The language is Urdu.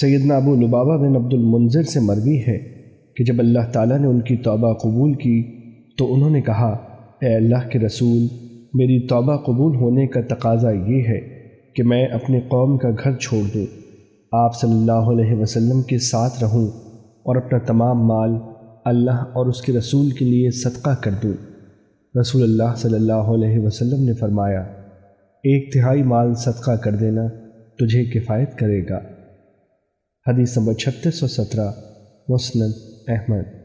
سیدنا ابو لبابہ بن عبد المنظر سے مروی ہے کہ جب اللہ تعالیٰ نے ان کی توبہ قبول کی تو انہوں نے کہا، اے اللہ کے رسول، میری توبہ قبول ہونے کا تقاضا یہ ہے کہ میں اپنے قوم کا گھر چھوڑ دوں۔ آپ صلی اللہ علیہ وسلم کے ساتھ رہوں اور اپنا تمام مال اللہ اور اس کے رسول کے لیے صدقہ کر دوں۔ رسول اللہ صلی اللہ علیہ وسلم نے فرمایا، ایک تہائی مال صدقہ کر دینا تجھے کفایت کرے گا۔ حدیث نمبر چھتیس سو سترہ مسلم احمد۔